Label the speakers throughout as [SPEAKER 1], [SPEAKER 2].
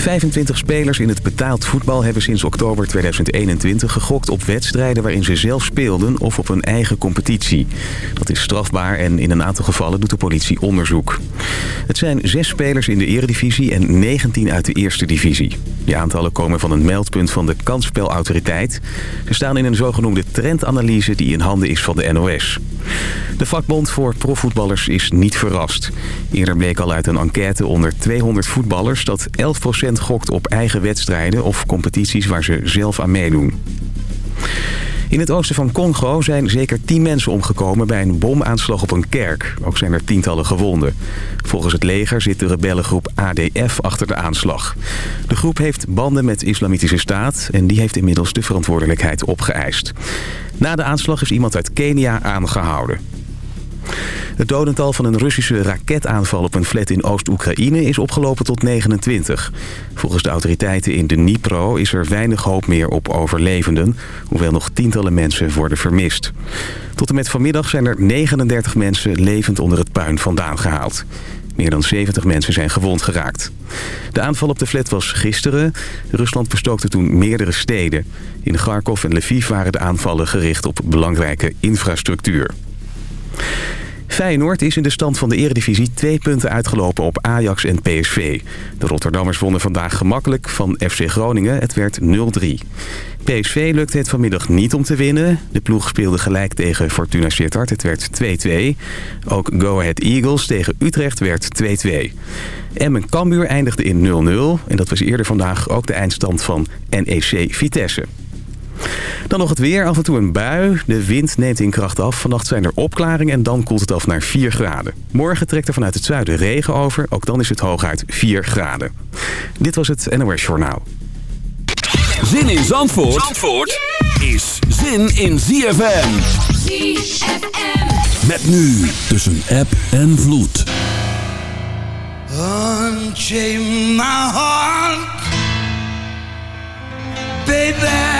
[SPEAKER 1] 25 spelers in het betaald voetbal hebben sinds oktober 2021 gegokt op wedstrijden waarin ze zelf speelden of op hun eigen competitie. Dat is strafbaar en in een aantal gevallen doet de politie onderzoek. Het zijn zes spelers in de eredivisie en 19 uit de eerste divisie. Die aantallen komen van een meldpunt van de kansspelautoriteit. Ze staan in een zogenoemde trendanalyse die in handen is van de NOS. De vakbond voor profvoetballers is niet verrast. Eerder bleek al uit een enquête onder 200 voetballers... dat 11% gokt op eigen wedstrijden of competities waar ze zelf aan meedoen. In het oosten van Congo zijn zeker 10 mensen omgekomen bij een bomaanslag op een kerk. Ook zijn er tientallen gewonden. Volgens het leger zit de rebellengroep ADF achter de aanslag. De groep heeft banden met de Islamitische Staat en die heeft inmiddels de verantwoordelijkheid opgeëist. Na de aanslag is iemand uit Kenia aangehouden. Het dodental van een Russische raketaanval op een flat in Oost-Oekraïne is opgelopen tot 29. Volgens de autoriteiten in Dnipro is er weinig hoop meer op overlevenden, hoewel nog tientallen mensen worden vermist. Tot en met vanmiddag zijn er 39 mensen levend onder het puin vandaan gehaald. Meer dan 70 mensen zijn gewond geraakt. De aanval op de flat was gisteren. Rusland bestookte toen meerdere steden. In Kharkov en Lviv waren de aanvallen gericht op belangrijke infrastructuur. Feyenoord is in de stand van de eredivisie twee punten uitgelopen op Ajax en PSV. De Rotterdammers wonnen vandaag gemakkelijk van FC Groningen. Het werd 0-3. PSV lukte het vanmiddag niet om te winnen. De ploeg speelde gelijk tegen Fortuna Sittard. Het werd 2-2. Ook Go Ahead Eagles tegen Utrecht werd 2-2. Emmen Cambuur eindigde in 0-0. En dat was eerder vandaag ook de eindstand van NEC Vitesse. Dan nog het weer, af en toe een bui. De wind neemt in kracht af. Vannacht zijn er opklaringen en dan koelt het af naar 4 graden. Morgen trekt er vanuit het zuiden regen over. Ook dan is het hooguit 4 graden. Dit was het NOS Journaal.
[SPEAKER 2] Zin in Zandvoort, Zandvoort is zin in ZFM. ZFM. Met nu tussen app en vloed.
[SPEAKER 3] Unchain my heart Baby,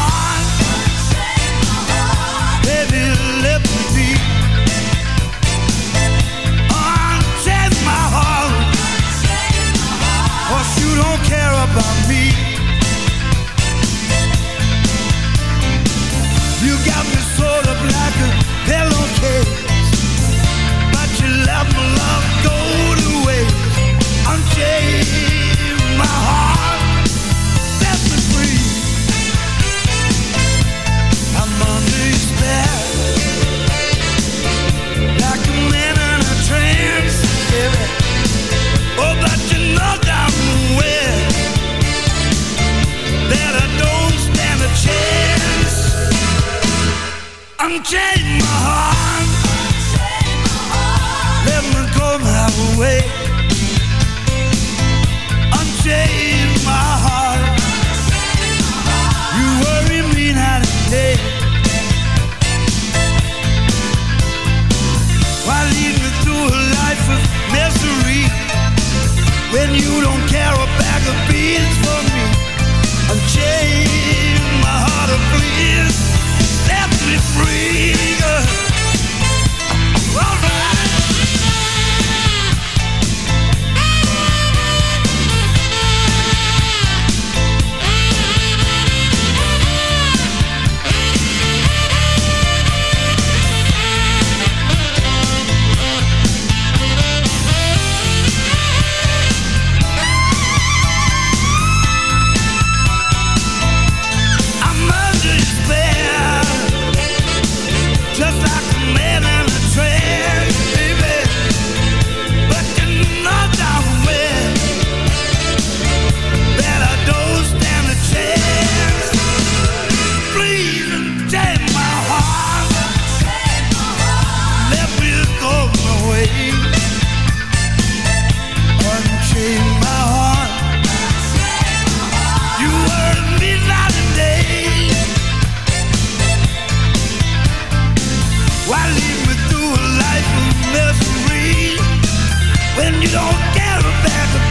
[SPEAKER 3] don't care about
[SPEAKER 4] the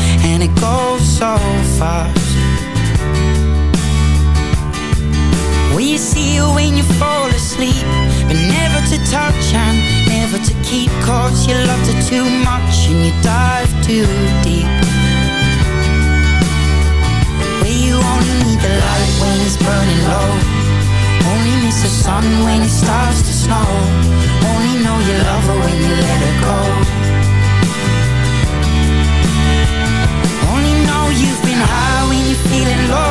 [SPEAKER 4] too deep. Where you only need the light when it's burning low. Only miss the sun when it starts to snow. Only know you love her when you let her go. Only know you've been high when you're feeling low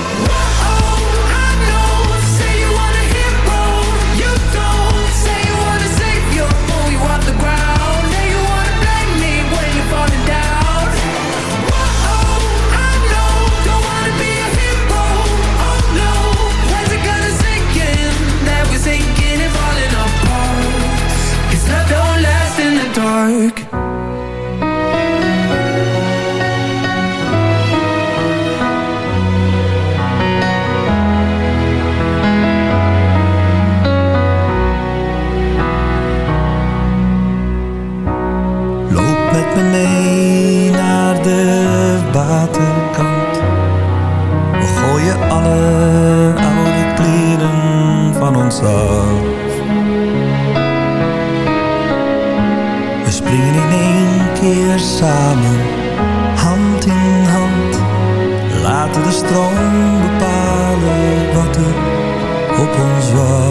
[SPEAKER 5] We springen in één keer samen Hand in hand. Laten de stroom bepalen wat er op ons was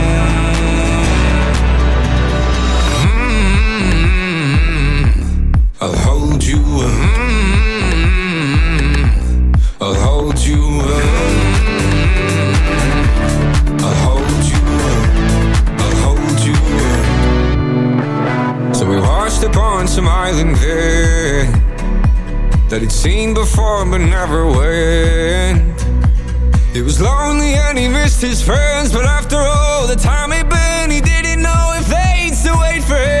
[SPEAKER 6] Hold you. mm, I'll hold you. mm, I'll hold you. I'll hold you. So we washed upon some island there that he'd seen before but never went. He was lonely and he missed his friends, but after all the time he'd been, he didn't know if they'd wait for him.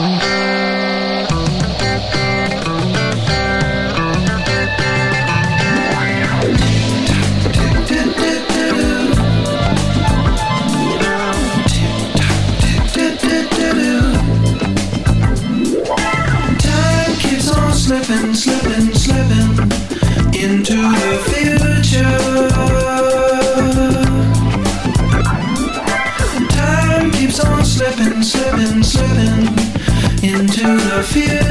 [SPEAKER 7] Into